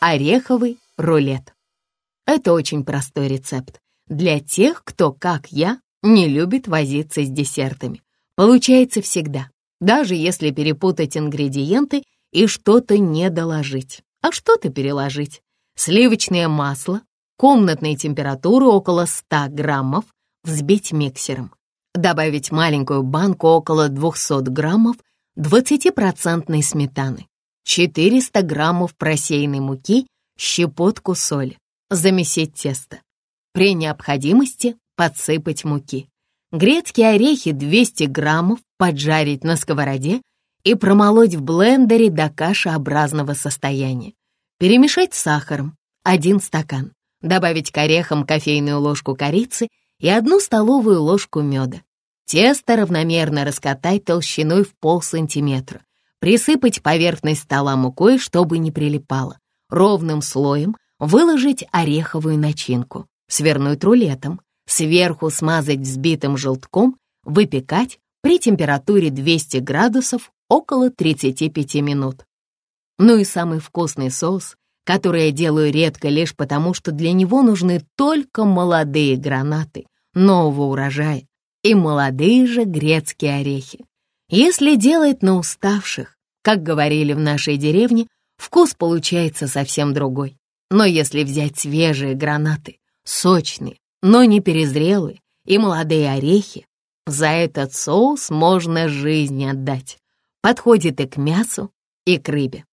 Ореховый рулет. Это очень простой рецепт для тех, кто, как я, не любит возиться с десертами. Получается всегда, даже если перепутать ингредиенты и что-то не доложить, а что-то переложить. Сливочное масло комнатной температуры около 100 граммов взбить миксером. Добавить маленькую банку около 200 граммов 20% сметаны, 400 граммов просеянной муки, щепотку соли. Замесить тесто. При необходимости подсыпать муки. Грецкие орехи 200 граммов поджарить на сковороде и промолоть в блендере до кашеобразного состояния. Перемешать с сахаром, 1 стакан. Добавить к орехам кофейную ложку корицы и одну столовую ложку меда. Тесто равномерно раскатать толщиной в полсантиметра. Присыпать поверхность стола мукой, чтобы не прилипало. Ровным слоем выложить ореховую начинку, свернуть рулетом, сверху смазать взбитым желтком, выпекать при температуре 200 градусов около 35 минут. Ну и самый вкусный соус, который я делаю редко лишь потому, что для него нужны только молодые гранаты нового урожая и молодые же грецкие орехи. Если делать на уставших, как говорили в нашей деревне, вкус получается совсем другой. Но если взять свежие гранаты, сочные, но не перезрелые, и молодые орехи, за этот соус можно жизнь отдать. Подходит и к мясу, и к рыбе.